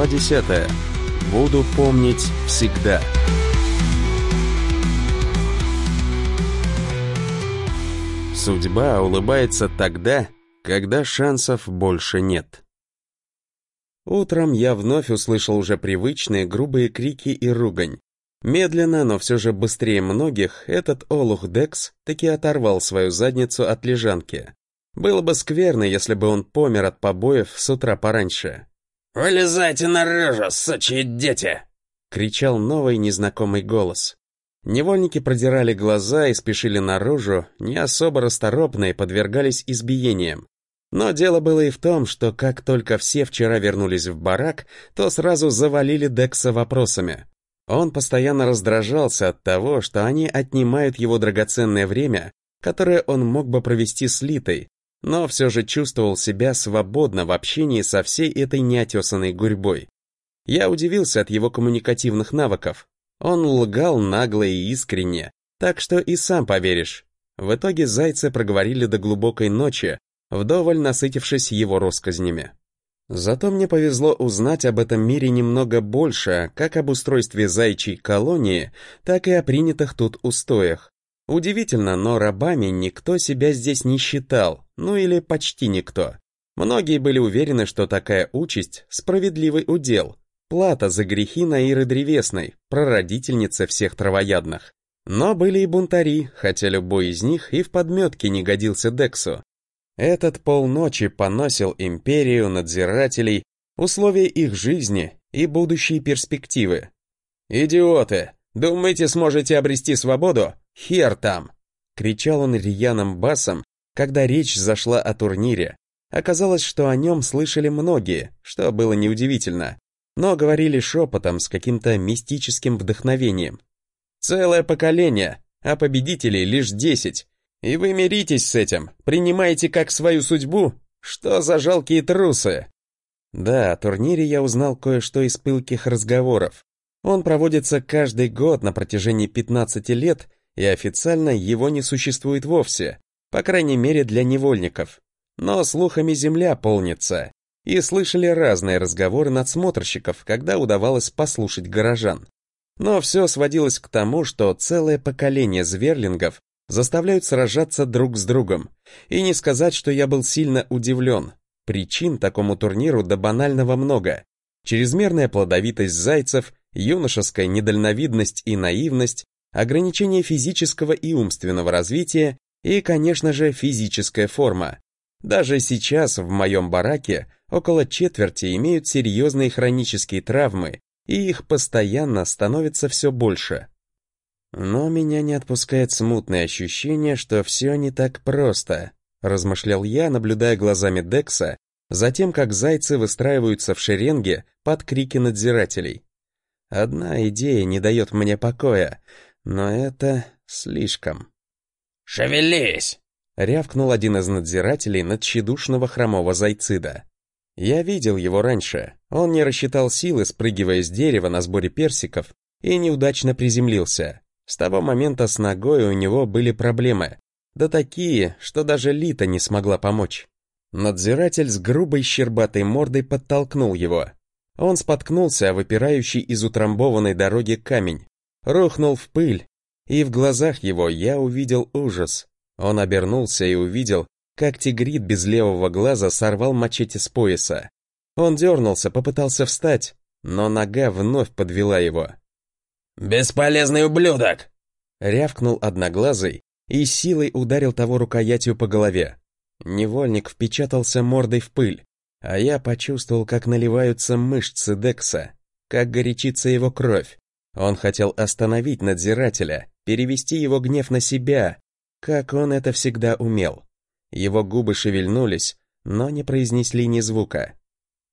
Глава 10. Буду помнить всегда. Судьба улыбается тогда, когда шансов больше нет. Утром я вновь услышал уже привычные грубые крики и ругань. Медленно, но все же быстрее многих, этот олух Декс таки оторвал свою задницу от лежанки. Было бы скверно, если бы он помер от побоев с утра пораньше. «Вылезайте наружу, сучьи дети!» — кричал новый незнакомый голос. Невольники продирали глаза и спешили наружу, не особо расторопные, подвергались избиениям. Но дело было и в том, что как только все вчера вернулись в барак, то сразу завалили Декса вопросами. Он постоянно раздражался от того, что они отнимают его драгоценное время, которое он мог бы провести с Литой, но все же чувствовал себя свободно в общении со всей этой неотесанной гурьбой. Я удивился от его коммуникативных навыков. Он лгал нагло и искренне, так что и сам поверишь. В итоге зайцы проговорили до глубокой ночи, вдоволь насытившись его россказнями. Зато мне повезло узнать об этом мире немного больше, как об устройстве зайчьей колонии, так и о принятых тут устоях. Удивительно, но рабами никто себя здесь не считал, ну или почти никто. Многие были уверены, что такая участь – справедливый удел, плата за грехи Наиры Древесной, прародительницы всех травоядных. Но были и бунтари, хотя любой из них и в подметке не годился Дексу. Этот полночи поносил империю, надзирателей, условия их жизни и будущие перспективы. «Идиоты! Думаете, сможете обрести свободу? Хер там!» Кричал он рьяным басом, когда речь зашла о турнире. Оказалось, что о нем слышали многие, что было неудивительно, но говорили шепотом с каким-то мистическим вдохновением. «Целое поколение, а победителей лишь десять. И вы миритесь с этим, принимаете как свою судьбу? Что за жалкие трусы?» Да, о турнире я узнал кое-что из пылких разговоров. Он проводится каждый год на протяжении 15 лет, и официально его не существует вовсе, по крайней мере для невольников. Но слухами земля полнится, и слышали разные разговоры надсмотрщиков, когда удавалось послушать горожан. Но все сводилось к тому, что целое поколение зверлингов заставляют сражаться друг с другом. И не сказать, что я был сильно удивлен. Причин такому турниру до банального много. Чрезмерная плодовитость зайцев, юношеская недальновидность и наивность, ограничение физического и умственного развития и, конечно же, физическая форма. Даже сейчас в моем бараке около четверти имеют серьезные хронические травмы, и их постоянно становится все больше. Но меня не отпускает смутное ощущение, что все не так просто, размышлял я, наблюдая глазами Декса, за тем, как зайцы выстраиваются в шеренге под крики надзирателей. Одна идея не дает мне покоя, но это слишком. «Шевелись!» — рявкнул один из надзирателей над тщедушного хромого зайцида. Я видел его раньше. Он не рассчитал силы, спрыгивая с дерева на сборе персиков, и неудачно приземлился. С того момента с ногой у него были проблемы. Да такие, что даже Лита не смогла помочь. Надзиратель с грубой щербатой мордой подтолкнул его. Он споткнулся о выпирающий из утрамбованной дороги камень, рухнул в пыль, и в глазах его я увидел ужас. Он обернулся и увидел, как тигрит без левого глаза сорвал мачете с пояса. Он дернулся, попытался встать, но нога вновь подвела его. «Бесполезный ублюдок!» Рявкнул одноглазый и силой ударил того рукоятью по голове. Невольник впечатался мордой в пыль, а я почувствовал, как наливаются мышцы Декса, как горячится его кровь. Он хотел остановить надзирателя, перевести его гнев на себя, как он это всегда умел. Его губы шевельнулись, но не произнесли ни звука.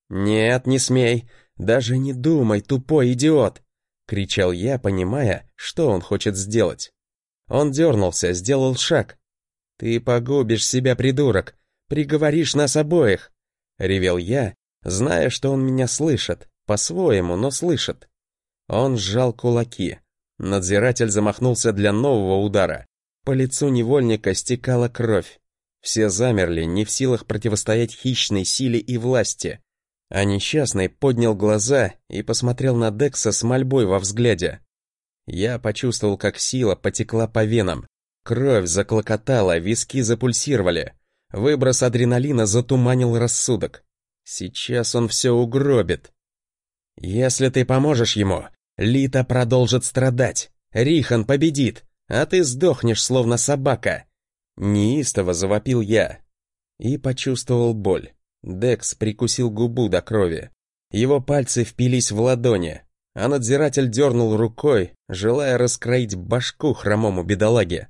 «Нет, не смей! Даже не думай, тупой идиот!» — кричал я, понимая, что он хочет сделать. Он дернулся, сделал шаг. «Ты погубишь себя, придурок! Приговоришь нас обоих!» — ревел я, зная, что он меня слышит, по-своему, но слышит. Он сжал кулаки. Надзиратель замахнулся для нового удара. По лицу невольника стекала кровь. Все замерли, не в силах противостоять хищной силе и власти. А несчастный поднял глаза и посмотрел на Декса с мольбой во взгляде. Я почувствовал, как сила потекла по венам. Кровь заклокотала, виски запульсировали. Выброс адреналина затуманил рассудок. Сейчас он все угробит. Если ты поможешь ему, Лита продолжит страдать. Рихан победит, а ты сдохнешь, словно собака. Неистово завопил я. И почувствовал боль. Декс прикусил губу до крови. Его пальцы впились в ладони, а надзиратель дернул рукой, желая раскроить башку хромому бедолаге.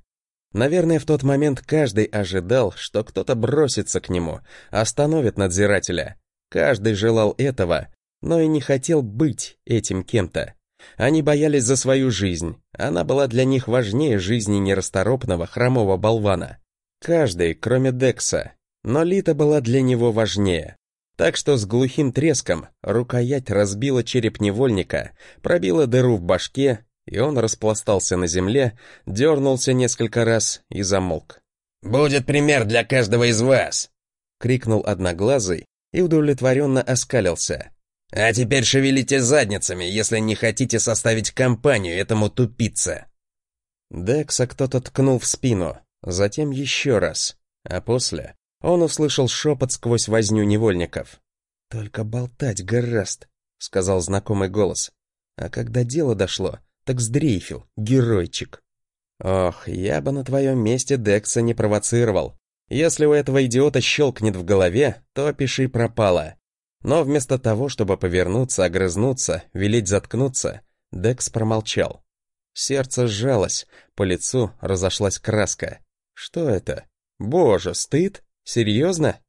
Наверное, в тот момент каждый ожидал, что кто-то бросится к нему, остановит надзирателя. Каждый желал этого, но и не хотел быть этим кем-то. Они боялись за свою жизнь, она была для них важнее жизни нерасторопного хромого болвана. Каждый, кроме Декса, но Лита была для него важнее. Так что с глухим треском рукоять разбила череп невольника, пробила дыру в башке, и он распластался на земле, дернулся несколько раз и замолк. «Будет пример для каждого из вас!» — крикнул одноглазый и удовлетворенно оскалился. «А теперь шевелите задницами, если не хотите составить компанию этому тупице!» Декса кто-то ткнул в спину, затем еще раз, а после он услышал шепот сквозь возню невольников. «Только болтать гораст», — сказал знакомый голос. А когда дело дошло, так сдрейфил, геройчик. Ох, я бы на твоем месте Декса не провоцировал. Если у этого идиота щелкнет в голове, то пиши пропало. Но вместо того, чтобы повернуться, огрызнуться, велеть заткнуться, Декс промолчал. Сердце сжалось, по лицу разошлась краска. Что это? Боже, стыд? Серьезно?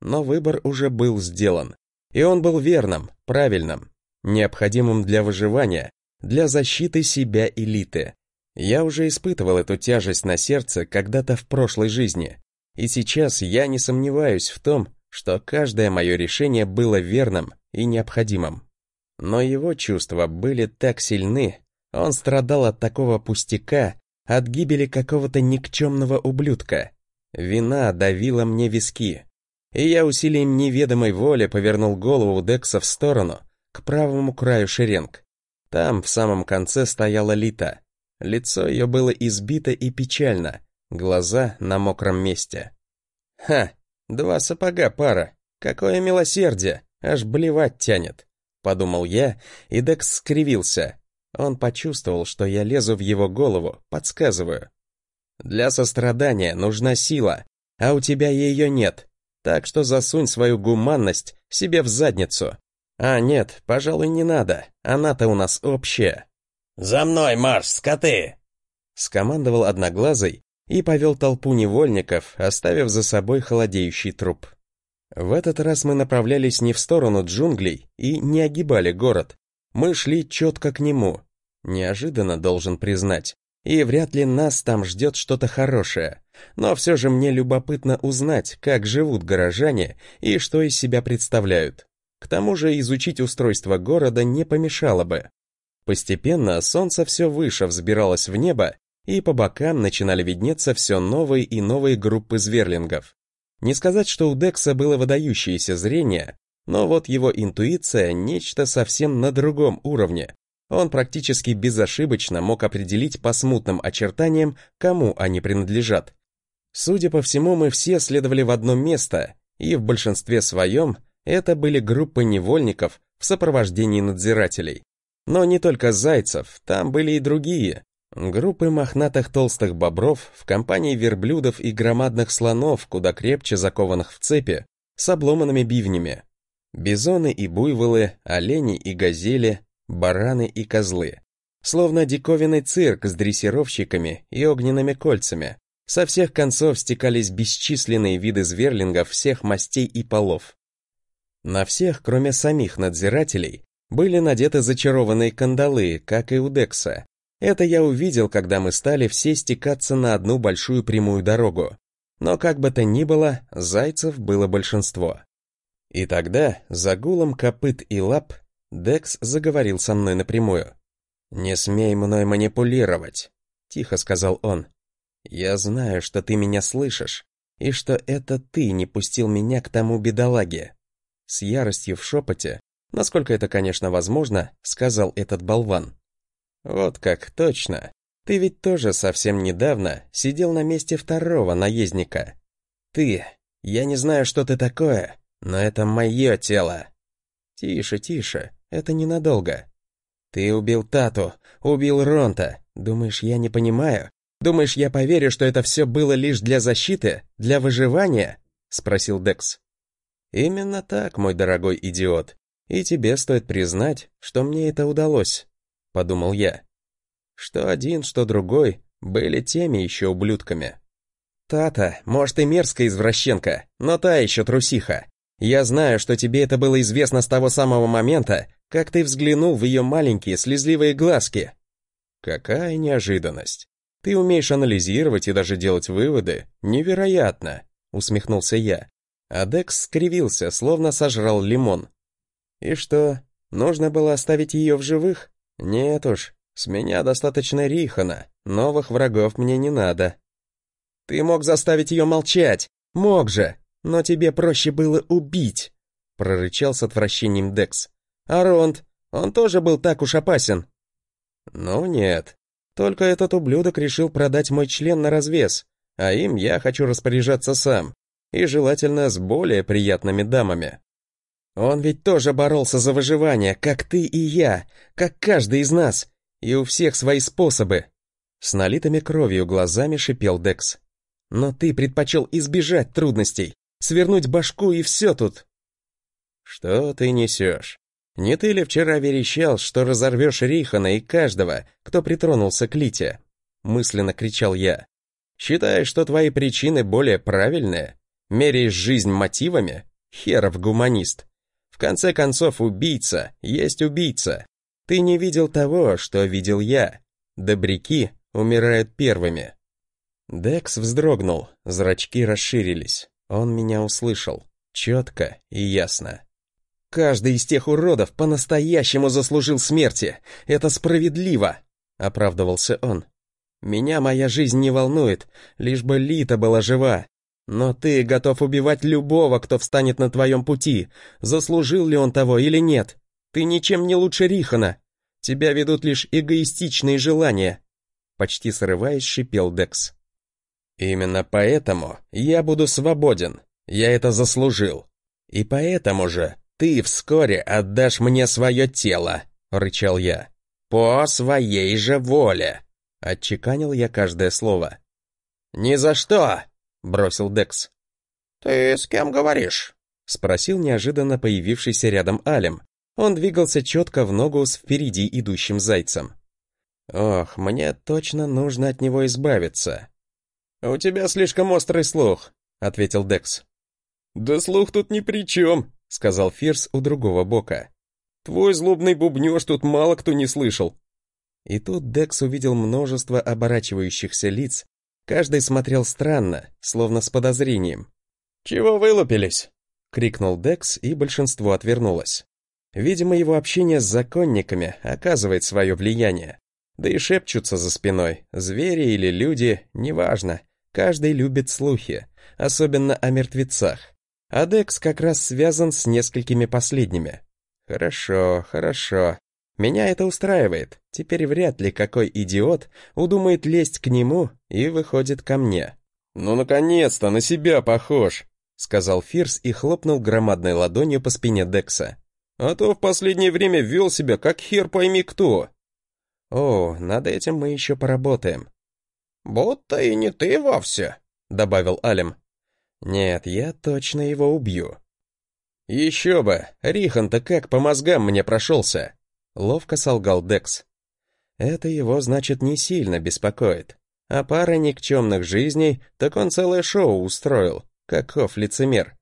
Но выбор уже был сделан. И он был верным, правильным, необходимым для выживания, для защиты себя элиты. Я уже испытывал эту тяжесть на сердце когда-то в прошлой жизни. И сейчас я не сомневаюсь в том, что каждое мое решение было верным и необходимым. Но его чувства были так сильны, он страдал от такого пустяка, от гибели какого-то никчемного ублюдка. Вина давила мне виски, и я усилием неведомой воли повернул голову Декса в сторону, к правому краю шеренг. Там в самом конце стояла Лита. Лицо ее было избито и печально, глаза на мокром месте. «Ха, два сапога пара, какое милосердие, аж блевать тянет», — подумал я, и Декс скривился. Он почувствовал, что я лезу в его голову, подсказываю. Для сострадания нужна сила, а у тебя ее нет. Так что засунь свою гуманность себе в задницу. А нет, пожалуй, не надо. Она-то у нас общая. «За мной марш, скоты!» Скомандовал одноглазый и повел толпу невольников, оставив за собой холодеющий труп. В этот раз мы направлялись не в сторону джунглей и не огибали город. Мы шли четко к нему. Неожиданно, должен признать. И вряд ли нас там ждет что-то хорошее. Но все же мне любопытно узнать, как живут горожане и что из себя представляют. К тому же изучить устройство города не помешало бы. Постепенно солнце все выше взбиралось в небо, и по бокам начинали виднеться все новые и новые группы зверлингов. Не сказать, что у Декса было выдающееся зрение, но вот его интуиция — нечто совсем на другом уровне, он практически безошибочно мог определить по смутным очертаниям, кому они принадлежат. Судя по всему, мы все следовали в одно место, и в большинстве своем это были группы невольников в сопровождении надзирателей. Но не только зайцев, там были и другие. Группы мохнатых толстых бобров в компании верблюдов и громадных слонов, куда крепче закованных в цепи, с обломанными бивнями. Бизоны и буйволы, олени и газели, бараны и козлы. Словно диковинный цирк с дрессировщиками и огненными кольцами. Со всех концов стекались бесчисленные виды зверлингов всех мастей и полов. На всех, кроме самих надзирателей, были надеты зачарованные кандалы, как и у Декса. Это я увидел, когда мы стали все стекаться на одну большую прямую дорогу. Но как бы то ни было, зайцев было большинство. И тогда, за гулом копыт и лап, Декс заговорил со мной напрямую. «Не смей мной манипулировать», — тихо сказал он. «Я знаю, что ты меня слышишь, и что это ты не пустил меня к тому бедолаге. с яростью в шепоте, насколько это, конечно, возможно, сказал этот болван. «Вот как, точно. Ты ведь тоже совсем недавно сидел на месте второго наездника. Ты, я не знаю, что ты такое, но это мое тело». «Тише, тише, это ненадолго. Ты убил Тату, убил Ронта. Думаешь, я не понимаю? Думаешь, я поверю, что это все было лишь для защиты, для выживания?» — спросил Декс. «Именно так, мой дорогой идиот. И тебе стоит признать, что мне это удалось», — подумал я. Что один, что другой были теми еще ублюдками. Тата, может и мерзкая извращенка, но та еще трусиха. Я знаю, что тебе это было известно с того самого момента, как ты взглянул в ее маленькие слезливые глазки. Какая неожиданность. Ты умеешь анализировать и даже делать выводы. Невероятно, усмехнулся я. А Декс скривился, словно сожрал лимон. И что, нужно было оставить ее в живых? Нет уж, с меня достаточно Рихана, новых врагов мне не надо. Ты мог заставить ее молчать, мог же, но тебе проще было убить, прорычал с отвращением Декс. А Ронд, он тоже был так уж опасен. Ну нет, только этот ублюдок решил продать мой член на развес, а им я хочу распоряжаться сам, и желательно с более приятными дамами. Он ведь тоже боролся за выживание, как ты и я, как каждый из нас, и у всех свои способы. С налитыми кровью глазами шипел Декс. Но ты предпочел избежать трудностей, свернуть башку и все тут. Что ты несешь? Не ты ли вчера верещал, что разорвешь Рихана и каждого, кто притронулся к Лите? Мысленно кричал я. Считаешь, что твои причины более правильные? Меряешь жизнь мотивами? Херов гуманист. Конце концов, убийца есть убийца. Ты не видел того, что видел я. Добряки умирают первыми. Декс вздрогнул, зрачки расширились. Он меня услышал. Четко и ясно. Каждый из тех уродов по-настоящему заслужил смерти. Это справедливо, оправдывался он. Меня моя жизнь не волнует, лишь бы Лита была жива. Но ты готов убивать любого, кто встанет на твоем пути, заслужил ли он того или нет. Ты ничем не лучше Рихана. Тебя ведут лишь эгоистичные желания. Почти срываясь, шипел Декс. Именно поэтому я буду свободен. Я это заслужил. И поэтому же «Ты вскоре отдашь мне свое тело», — рычал я. «По своей же воле», — отчеканил я каждое слово. «Ни за что!» — бросил Декс. «Ты с кем говоришь?» — спросил неожиданно появившийся рядом Алем. Он двигался четко в ногу с впереди идущим зайцем. «Ох, мне точно нужно от него избавиться». «У тебя слишком острый слух», — ответил Декс. «Да слух тут ни при чем», — сказал Фирс у другого бока. «Твой злобный бубнёж тут мало кто не слышал». И тут Декс увидел множество оборачивающихся лиц, каждый смотрел странно, словно с подозрением. «Чего вылупились?» — крикнул Декс, и большинство отвернулось. Видимо, его общение с законниками оказывает свое влияние. Да и шепчутся за спиной, звери или люди, неважно. Каждый любит слухи, особенно о мертвецах. А Декс как раз связан с несколькими последними. Хорошо, хорошо. Меня это устраивает. Теперь вряд ли какой идиот удумает лезть к нему и выходит ко мне. «Ну, наконец-то, на себя похож!» — сказал Фирс и хлопнул громадной ладонью по спине Декса. «А то в последнее время вел себя, как хер пойми кто!» «О, над этим мы еще поработаем». «Будто и не ты вовсе», — добавил Алем. Нет, я точно его убью. Еще бы, Рихан-то как по мозгам мне прошелся. Ловко солгал Декс. Это его, значит, не сильно беспокоит. А пара никчемных жизней, так он целое шоу устроил. Каков лицемер.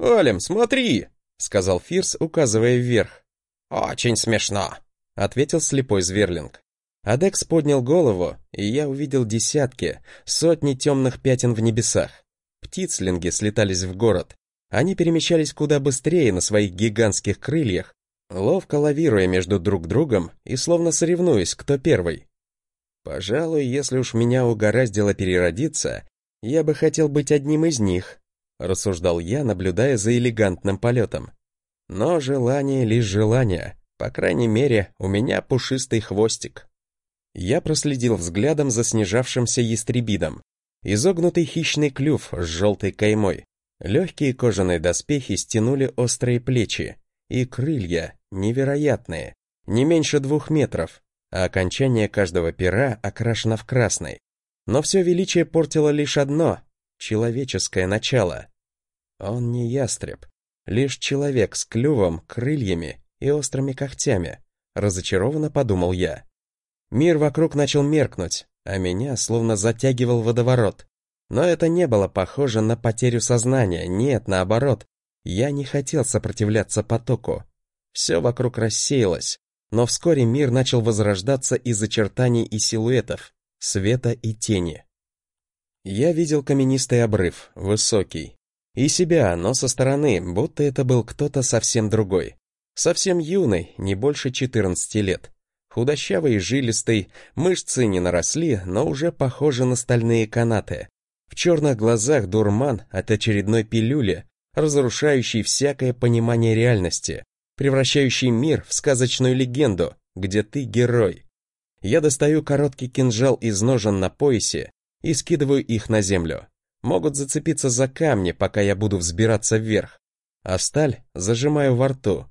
«Алем, смотри!» — сказал Фирс, указывая вверх. «Очень смешно», — ответил слепой Зверлинг. Адекс поднял голову, и я увидел десятки, сотни темных пятен в небесах. Птицлинги слетались в город. Они перемещались куда быстрее на своих гигантских крыльях, ловко лавируя между друг другом и словно соревнуясь, кто первый. Пожалуй, если уж меня угораздило переродиться, я бы хотел быть одним из них, рассуждал я, наблюдая за элегантным полетом. Но желание лишь желание. По крайней мере, у меня пушистый хвостик. Я проследил взглядом за снижавшимся ястребидом. Изогнутый хищный клюв с желтой каймой. Легкие кожаные доспехи стянули острые плечи. И крылья невероятные, не меньше двух метров, а окончание каждого пера окрашено в красный. Но все величие портило лишь одно — человеческое начало. Он не ястреб, лишь человек с клювом, крыльями и острыми когтями, разочарованно подумал я. Мир вокруг начал меркнуть, а меня словно затягивал водоворот. Но это не было похоже на потерю сознания, нет, наоборот. Я не хотел сопротивляться потоку. Все вокруг рассеялось, но вскоре мир начал возрождаться из очертаний и силуэтов, света и тени. Я видел каменистый обрыв, высокий. И себя, но со стороны, будто это был кто-то совсем другой. Совсем юный, не больше 14 лет. Худощавый и жилистый, мышцы не наросли, но уже похожи на стальные канаты. В черных глазах дурман от очередной пилюли, разрушающий всякое понимание реальности, превращающий мир в сказочную легенду, где ты герой. Я достаю короткий кинжал из ножен на поясе и скидываю их на землю. Могут зацепиться за камни, пока я буду взбираться вверх. А сталь зажимаю во рту.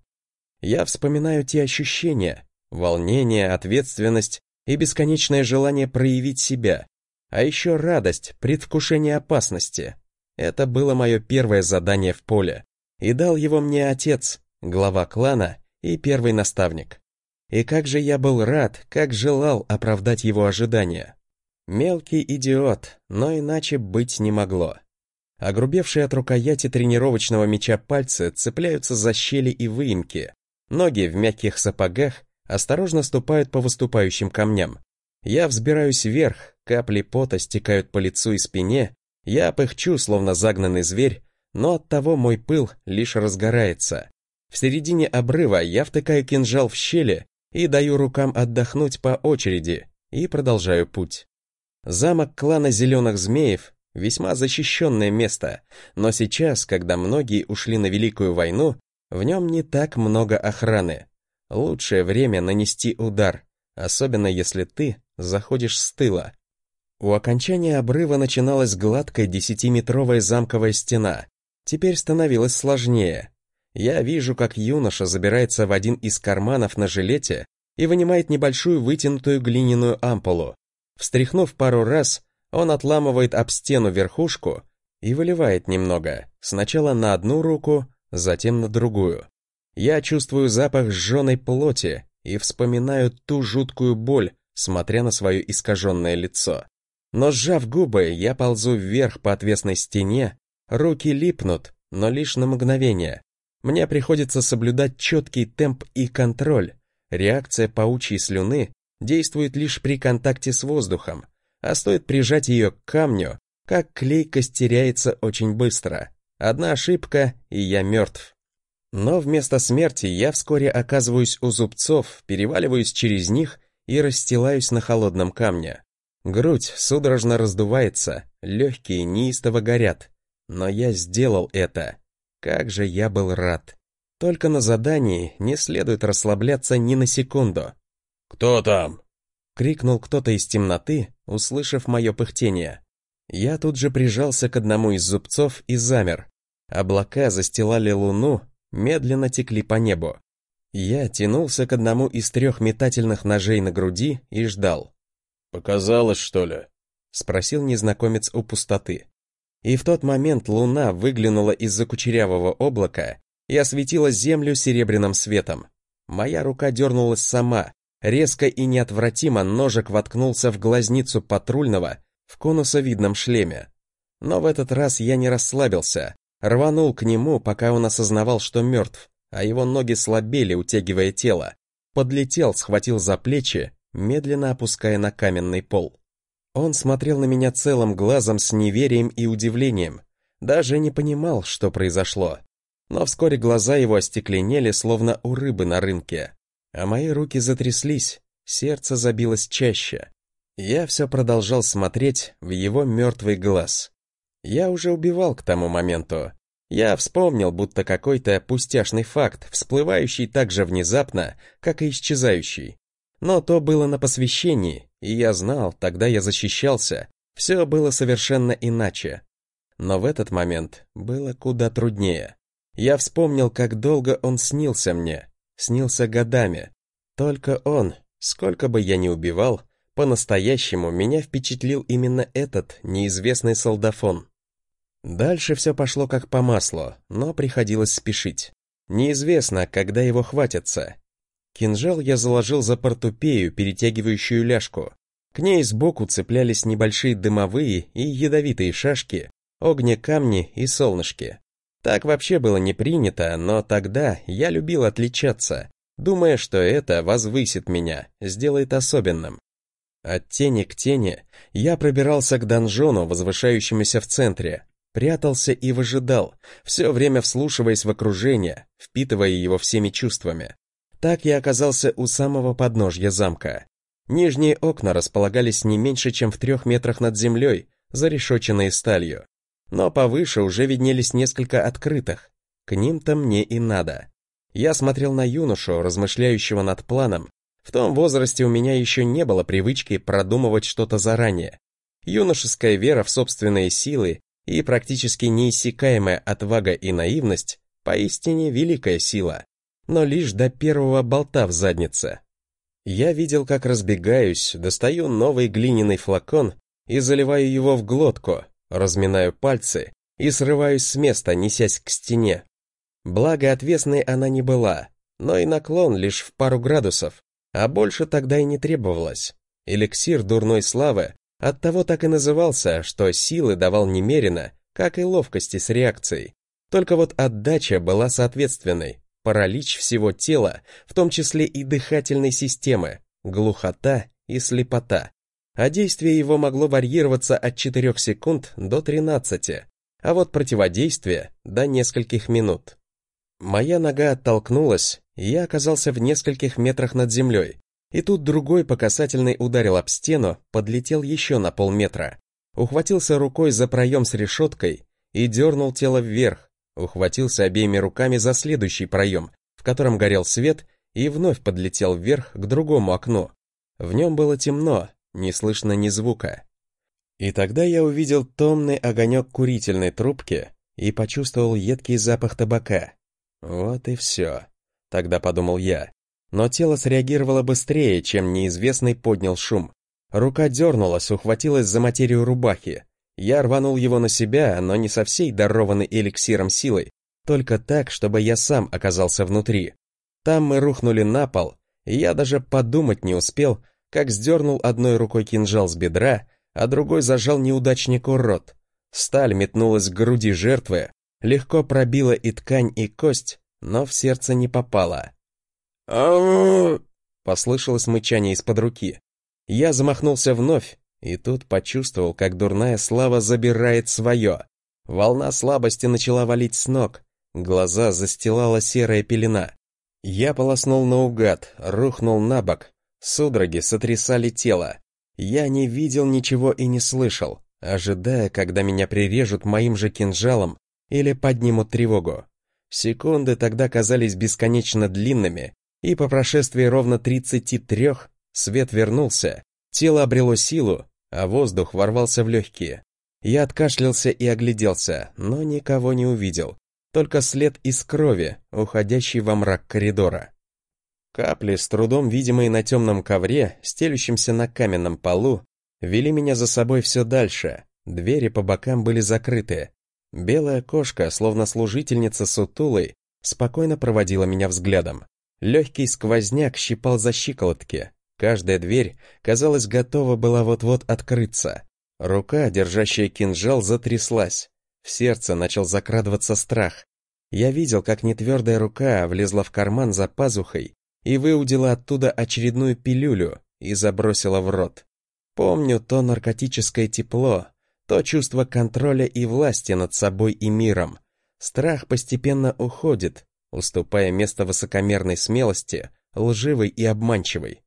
Я вспоминаю те ощущения, волнение, ответственность и бесконечное желание проявить себя, а еще радость, предвкушение опасности. Это было мое первое задание в поле, и дал его мне отец, глава клана и первый наставник. И как же я был рад, как желал оправдать его ожидания. Мелкий идиот, но иначе быть не могло. Огрубевшие от рукояти тренировочного меча пальцы цепляются за щели и выемки. Ноги в мягких сапогах осторожно ступают по выступающим камням. Я взбираюсь вверх, капли пота стекают по лицу и спине, я пыхчу, словно загнанный зверь, но оттого мой пыл лишь разгорается. В середине обрыва я втыкаю кинжал в щели и даю рукам отдохнуть по очереди, и продолжаю путь. Замок клана Зеленых Змеев — весьма защищенное место, но сейчас, когда многие ушли на Великую войну, в нем не так много охраны. Лучшее время нанести удар, особенно если ты заходишь с тыла. У окончания обрыва начиналась гладкая десятиметровая замковая стена. Теперь становилось сложнее. Я вижу, как юноша забирается в один из карманов на жилете и вынимает небольшую вытянутую глиняную ампулу. Встряхнув пару раз, он отламывает об стену верхушку и выливает немного, сначала на одну руку, затем на другую. Я чувствую запах сжженной плоти и вспоминаю ту жуткую боль, смотря на свое искаженное лицо. Но сжав губы, я ползу вверх по отвесной стене, руки липнут, но лишь на мгновение. Мне приходится соблюдать четкий темп и контроль. Реакция паучьей слюны действует лишь при контакте с воздухом, а стоит прижать ее к камню, как клейкость теряется очень быстро. Одна ошибка, и я мертв. Но вместо смерти я вскоре оказываюсь у зубцов, переваливаюсь через них и расстилаюсь на холодном камне. Грудь судорожно раздувается, легкие неистово горят. Но я сделал это. Как же я был рад. Только на задании не следует расслабляться ни на секунду. «Кто там?» — крикнул кто-то из темноты, услышав мое пыхтение. Я тут же прижался к одному из зубцов и замер. Облака застилали луну, медленно текли по небу. Я тянулся к одному из трех метательных ножей на груди и ждал. «Показалось, что ли?» — спросил незнакомец у пустоты. И в тот момент луна выглянула из-за кучерявого облака и осветила землю серебряным светом. Моя рука дернулась сама, резко и неотвратимо ножик воткнулся в глазницу патрульного в конусовидном шлеме. Но в этот раз я не расслабился, Рванул к нему, пока он осознавал, что мертв, а его ноги слабели, утягивая тело. Подлетел, схватил за плечи, медленно опуская на каменный пол. Он смотрел на меня целым глазом с неверием и удивлением, даже не понимал, что произошло. Но вскоре глаза его остекленели, словно у рыбы на рынке. А мои руки затряслись, сердце забилось чаще. Я все продолжал смотреть в его мертвый глаз. Я уже убивал к тому моменту. Я вспомнил, будто какой-то пустяшный факт, всплывающий так же внезапно, как и исчезающий. Но то было на посвящении, и я знал, тогда я защищался, все было совершенно иначе. Но в этот момент было куда труднее. Я вспомнил, как долго он снился мне, снился годами. Только он, сколько бы я ни убивал, по-настоящему меня впечатлил именно этот неизвестный солдафон. Дальше все пошло как по маслу, но приходилось спешить. Неизвестно, когда его хватятся. Кинжал я заложил за портупею, перетягивающую ляжку. К ней сбоку цеплялись небольшие дымовые и ядовитые шашки, огне-камни и солнышки. Так вообще было не принято, но тогда я любил отличаться, думая, что это возвысит меня, сделает особенным. От тени к тени я пробирался к донжону, возвышающемуся в центре, прятался и выжидал, все время вслушиваясь в окружение, впитывая его всеми чувствами. Так я оказался у самого подножья замка. Нижние окна располагались не меньше, чем в трех метрах над землей, зарешоченные сталью. Но повыше уже виднелись несколько открытых. К ним-то мне и надо. Я смотрел на юношу, размышляющего над планом. В том возрасте у меня еще не было привычки продумывать что-то заранее. Юношеская вера в собственные силы и практически неиссякаемая отвага и наивность поистине великая сила, но лишь до первого болта в заднице. Я видел, как разбегаюсь, достаю новый глиняный флакон и заливаю его в глотку, разминаю пальцы и срываюсь с места, несясь к стене. Благо, отвесной она не была, но и наклон лишь в пару градусов, а больше тогда и не требовалось. Эликсир дурной славы оттого так и назывался, что силы давал немерено, как и ловкости с реакцией. Только вот отдача была соответственной, паралич всего тела, в том числе и дыхательной системы, глухота и слепота. А действие его могло варьироваться от 4 секунд до 13, а вот противодействие до нескольких минут. Моя нога оттолкнулась, и я оказался в нескольких метрах над землей, и тут другой по касательной ударил об стену, подлетел еще на полметра. Ухватился рукой за проем с решеткой и дернул тело вверх, ухватился обеими руками за следующий проем, в котором горел свет, и вновь подлетел вверх к другому окну. В нем было темно, не слышно ни звука. И тогда я увидел томный огонек курительной трубки и почувствовал едкий запах табака. Вот и все. Тогда подумал я. Но тело среагировало быстрее, чем неизвестный поднял шум. Рука дернулась, ухватилась за материю рубахи. Я рванул его на себя, но не со всей дарованной эликсиром силой, только так, чтобы я сам оказался внутри. Там мы рухнули на пол, и я даже подумать не успел, как сдернул одной рукой кинжал с бедра, а другой зажал неудачнику рот. Сталь метнулась к груди жертвы, легко пробила и ткань, и кость, но в сердце не попала. Послышалось мычание из-под руки. Я замахнулся вновь, и тут почувствовал, как дурная слава забирает свое. Волна слабости начала валить с ног, глаза застилала серая пелена. Я полоснул наугад, рухнул на бок, судороги сотрясали тело. Я не видел ничего и не слышал, ожидая, когда меня прирежут моим же кинжалом или поднимут тревогу. Секунды тогда казались бесконечно длинными, и по прошествии ровно 33 свет вернулся, тело обрело силу, а воздух ворвался в легкие. Я откашлялся и огляделся, но никого не увидел, только след из крови, уходящий во мрак коридора. Капли, с трудом видимые на темном ковре, стелющемся на каменном полу, вели меня за собой все дальше, двери по бокам были закрыты. Белая кошка, словно служительница сутулой, спокойно проводила меня взглядом. Легкий сквозняк щипал за щиколотки. Каждая дверь, казалось, готова была вот-вот открыться. Рука, держащая кинжал, затряслась. В сердце начал закрадываться страх. Я видел, как нетвердая рука влезла в карман за пазухой и выудила оттуда очередную пилюлю и забросила в рот. Помню то наркотическое тепло, то чувство контроля и власти над собой и миром. Страх постепенно уходит, уступая место высокомерной смелости, лживой и обманчивой.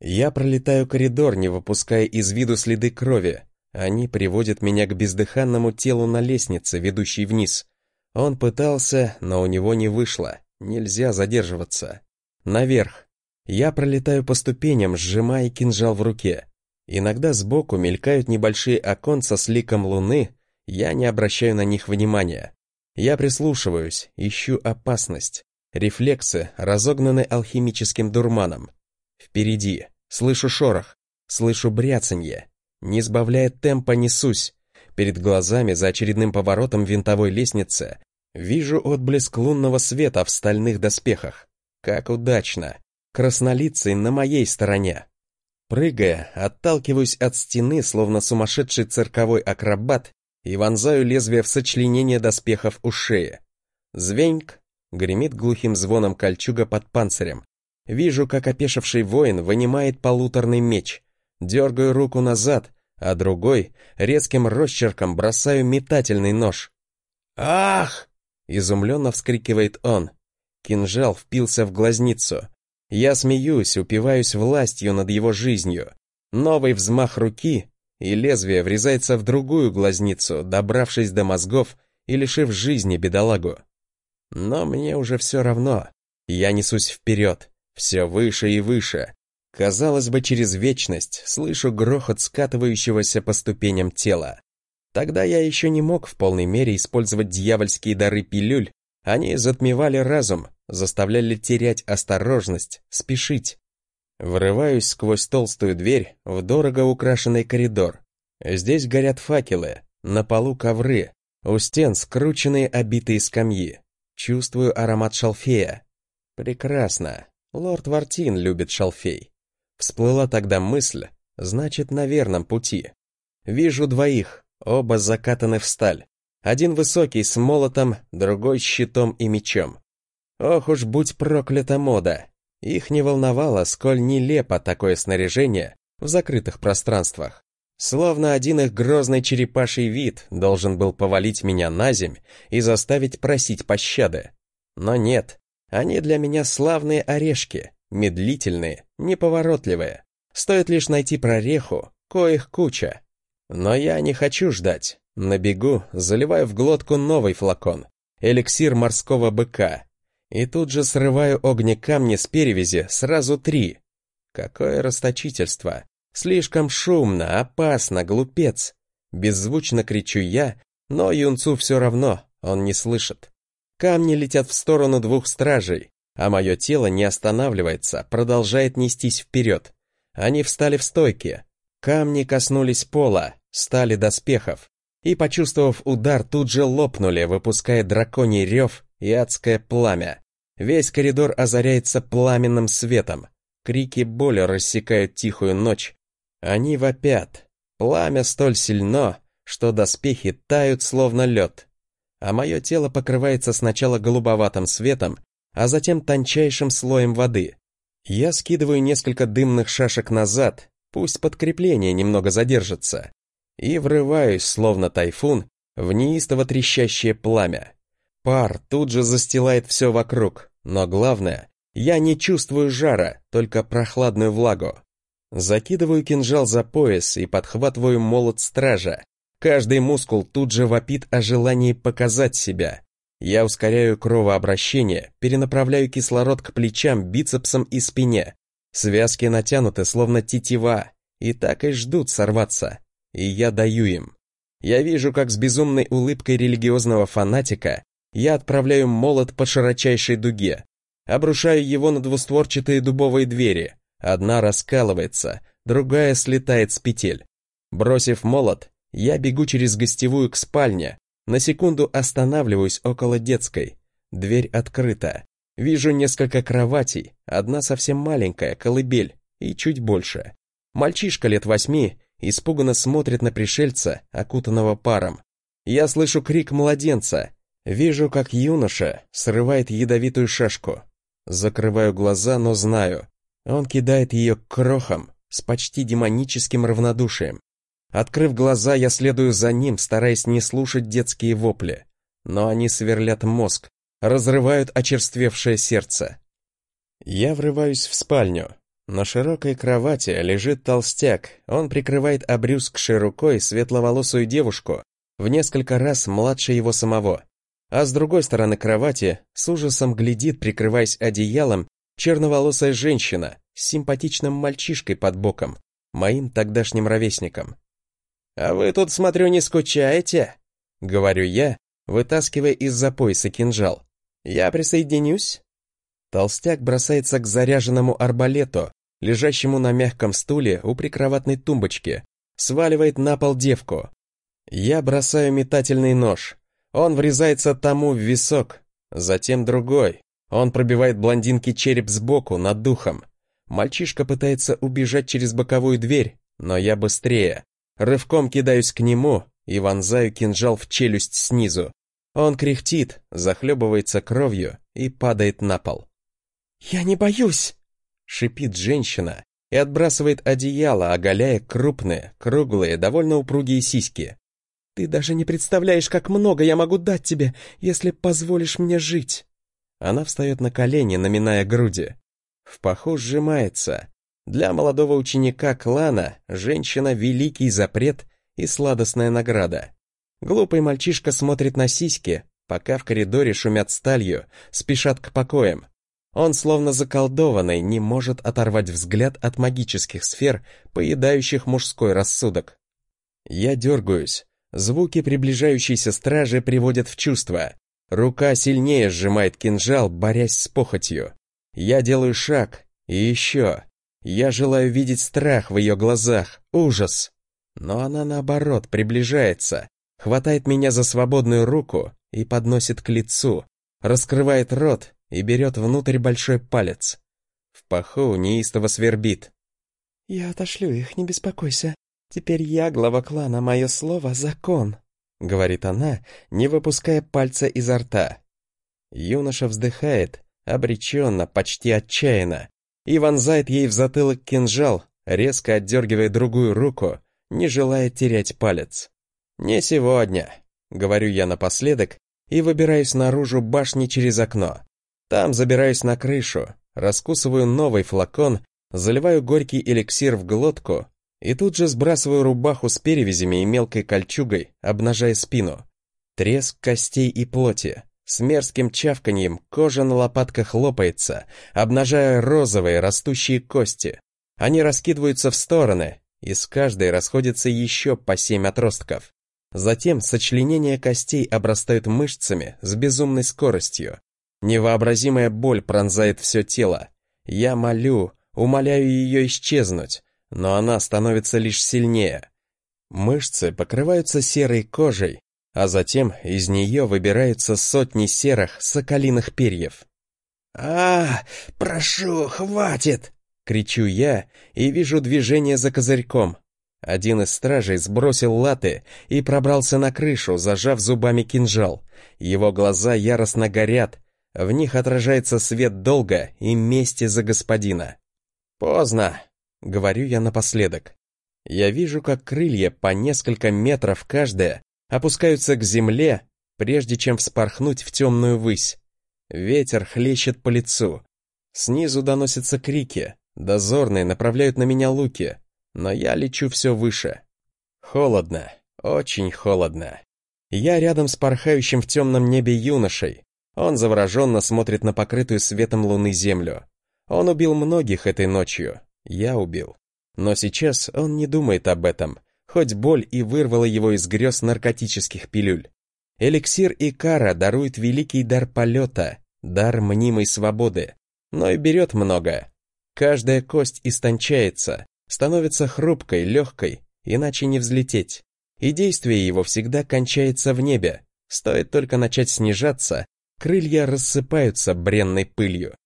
Я пролетаю коридор, не выпуская из виду следы крови. Они приводят меня к бездыханному телу на лестнице, ведущей вниз. Он пытался, но у него не вышло. Нельзя задерживаться. Наверх. Я пролетаю по ступеням, сжимая кинжал в руке. Иногда сбоку мелькают небольшие оконца с ликом луны, я не обращаю на них внимания. Я прислушиваюсь, ищу опасность. Рефлексы разогнаны алхимическим дурманом. Впереди. Слышу шорох. Слышу бряцанье. Не сбавляя темпа, несусь. Перед глазами за очередным поворотом винтовой лестницы вижу отблеск лунного света в стальных доспехах. Как удачно. Краснолицый на моей стороне. Прыгая, отталкиваюсь от стены, словно сумасшедший цирковой акробат, и вонзаю лезвие в сочленение доспехов у шеи. Звеньк, гремит глухим звоном кольчуга под панцирем. Вижу, как опешивший воин вынимает полуторный меч. Дергаю руку назад, а другой резким росчерком бросаю метательный нож. «Ах!» — изумленно вскрикивает он. Кинжал впился в глазницу. Я смеюсь, упиваюсь властью над его жизнью. Новый взмах руки, и лезвие врезается в другую глазницу, добравшись до мозгов и лишив жизни бедолагу. Но мне уже все равно. Я несусь вперед, все выше и выше. Казалось бы, через вечность слышу грохот скатывающегося по ступеням тела. Тогда я еще не мог в полной мере использовать дьявольские дары пилюль. Они затмевали разум, заставляли терять осторожность, спешить. Врываюсь сквозь толстую дверь в дорого украшенный коридор. Здесь горят факелы, на полу ковры, у стен скрученные обитые скамьи. Чувствую аромат шалфея. Прекрасно. Лорд Вартин любит шалфей. Всплыла тогда мысль, значит, на верном пути. Вижу двоих, оба закатаны в сталь. Один высокий с молотом, другой с щитом и мечом. Ох уж будь проклята мода. Их не волновало, сколь нелепо такое снаряжение в закрытых пространствах. Словно один их грозный черепаший вид должен был повалить меня на земь и заставить просить пощады. Но нет, они для меня славные орешки, медлительные, неповоротливые. Стоит лишь найти прореху, коих куча. Но я не хочу ждать. На бегу заливаю в глотку новый флакон. Эликсир морского быка. И тут же срываю огнекамни с перевязи сразу три. Какое расточительство. Слишком шумно, опасно, глупец. Беззвучно кричу я, но юнцу все равно, он не слышит. Камни летят в сторону двух стражей, а мое тело не останавливается, продолжает нестись вперед. Они встали в стойке. Камни коснулись пола, стали доспехов, и, почувствовав удар, тут же лопнули, выпуская драконий рев и адское пламя. Весь коридор озаряется пламенным светом. Крики боли рассекают тихую ночь, они вопят. Пламя столь сильно, что доспехи тают словно лед. А мое тело покрывается сначала голубоватым светом, а затем тончайшим слоем воды. Я скидываю несколько дымных шашек назад, пусть подкрепление немного задержится, и врываюсь, словно тайфун, в неистово трещащее пламя. Пар тут же застилает все вокруг, но главное, я не чувствую жара, только прохладную влагу. Закидываю кинжал за пояс и подхватываю молот стража. Каждый мускул тут же вопит о желании показать себя. Я ускоряю кровообращение, перенаправляю кислород к плечам, бицепсам и спине. Связки натянуты, словно тетива, и так и ждут сорваться. И я даю им. Я вижу, как с безумной улыбкой религиозного фанатика я отправляю молот по широчайшей дуге, обрушаю его на двустворчатые дубовые двери, Одна раскалывается, другая слетает с петель. Бросив молот, я бегу через гостевую к спальне, на секунду останавливаюсь около детской. Дверь открыта. Вижу несколько кроватей, одна совсем маленькая, колыбель, и чуть больше. Мальчишка лет восьми испуганно смотрит на пришельца, окутанного паром. Я слышу крик младенца. Вижу, как юноша срывает ядовитую шашку. Закрываю глаза, но знаю, он кидает ее к крохам с почти демоническим равнодушием. Открыв глаза, я следую за ним, стараясь не слушать детские вопли. Но они сверлят мозг, разрывают очерствевшее сердце. Я врываюсь в спальню. На широкой кровати лежит толстяк, он прикрывает обрюзгшей рукой светловолосую девушку, в несколько раз младше его самого. а с другой стороны кровати с ужасом глядит, прикрываясь одеялом, черноволосая женщина с симпатичным мальчишкой под боком, моим тогдашним ровесником. «А вы тут, смотрю, не скучаете?» — говорю я, вытаскивая из-за пояса кинжал. «Я присоединюсь?» Толстяк бросается к заряженному арбалету, лежащему на мягком стуле у прикроватной тумбочки, сваливает на пол девку. Я бросаю метательный нож. Он врезается тому в висок, затем другой. Он пробивает блондинке череп сбоку, над духом. Мальчишка пытается убежать через боковую дверь, но я быстрее. Рывком кидаюсь к нему и вонзаю кинжал в челюсть снизу. Он кряхтит, захлебывается кровью и падает на пол. «Я не боюсь!» — шипит женщина и отбрасывает одеяло, оголяя крупные, круглые, довольно упругие сиськи. «Ты даже не представляешь, как много я могу дать тебе, если позволишь мне жить!» Она встает на колени, наминая груди. В паху сжимается. Для молодого ученика клана женщина — великий запрет и сладостная награда. Глупый мальчишка смотрит на сиськи, пока в коридоре шумят сталью, спешат к покоям. Он, словно заколдованный, не может оторвать взгляд от магических сфер, поедающих мужской рассудок. Я дергаюсь. Звуки приближающейся стражи приводят в чувство. Рука сильнее сжимает кинжал, борясь с похотью. Я делаю шаг, и еще. Я желаю видеть страх в ее глазах, ужас. Но она, наоборот, приближается, хватает меня за свободную руку и подносит к лицу, раскрывает рот и берет внутрь большой палец. В паху неистово свербит. «Я отошлю их, не беспокойся. Теперь я глава клана, мое слово — закон», — говорит она, не выпуская пальца изо рта. Юноша вздыхает, обреченно, почти отчаянно, и вонзает ей в затылок кинжал, резко отдергивая другую руку, не желая терять палец. «Не сегодня», — говорю я напоследок, и выбираюсь наружу башни через окно. Там забираюсь на крышу, раскусываю новый флакон, заливаю горький эликсир в глотку и тут же сбрасываю рубаху с перевязями и мелкой кольчугой, обнажая спину. Треск костей и плоти. С мерзким чавканьем кожа на лопатках лопается, обнажая розовые растущие кости. Они раскидываются в стороны, и с каждой расходится еще по семь отростков. Затем сочленения костей обрастают мышцами с безумной скоростью. Невообразимая боль пронзает все тело. Я молю, умоляю ее исчезнуть, но она становится лишь сильнее. Мышцы покрываются серой кожей, а затем из нее выбираются сотни серых соколиных перьев. «А, прошу, хватит!» — кричу я и вижу движение за козырьком. Один из стражей сбросил латы и пробрался на крышу, зажав зубами кинжал. Его глаза яростно горят, в них отражается свет долга и мести за господина. «Поздно», — говорю я напоследок. Я вижу, как крылья по несколько метров каждая опускаются к земле, прежде чем вспорхнуть в темную высь. Ветер хлещет по лицу. Снизу доносятся крики, дозорные направляют на меня луки, но я лечу все выше. Холодно, очень холодно. Я рядом с порхающим в темном небе юношей, он завороженно смотрит на покрытую светом луны землю. Он убил многих этой ночью. Я убил. Но сейчас он не думает об этом, хоть боль и вырвала его из грез наркотических пилюль. Эликсир и кара дарует великий дар полета, дар мнимой свободы, но и берет много. Каждая кость истончается, становится хрупкой, легкой, иначе не взлететь. И действие его всегда кончается в небе. Стоит только начать снижаться, Крылья рассыпаются бренной пылью.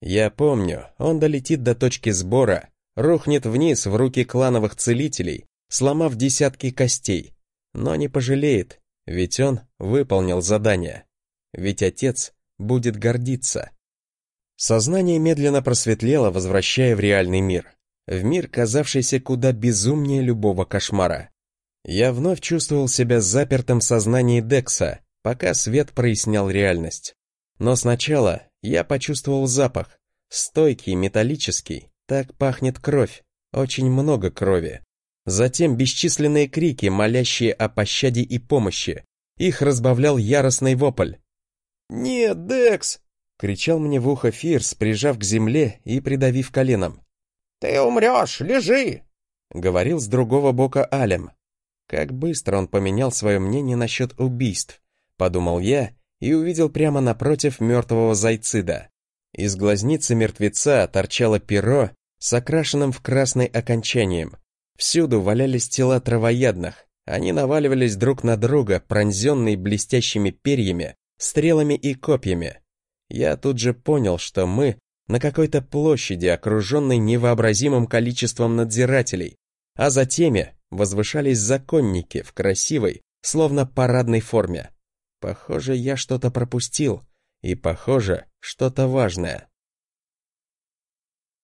Я помню, он долетит до точки сбора, рухнет вниз в руки клановых целителей, сломав десятки костей, но не пожалеет, ведь он выполнил задание. Ведь отец будет гордиться. Сознание медленно просветлело, возвращая в реальный мир. В мир, казавшийся куда безумнее любого кошмара. Я вновь чувствовал себя запертым в сознании Декса, пока свет прояснял реальность. Но сначала я почувствовал запах. Стойкий, металлический. Так пахнет кровь. Очень много крови. Затем бесчисленные крики, молящие о пощаде и помощи. Их разбавлял яростный вопль. «Нет, Декс!» — кричал мне в ухо Фирс, прижав к земле и придавив коленом. «Ты умрешь, лежи!» — говорил с другого бока Алем. Как быстро он поменял свое мнение насчет убийств, подумал я и увидел прямо напротив мертвого зайцида. Из глазницы мертвеца торчало перо с окрашенным в красный окончанием. Всюду валялись тела травоядных, они наваливались друг на друга, пронзенные блестящими перьями, стрелами и копьями. Я тут же понял, что мы на какой-то площади, окруженной невообразимым количеством надзирателей, а за теми возвышались законники в красивой, словно парадной форме. Похоже, я что-то пропустил, и, похоже, что-то важное.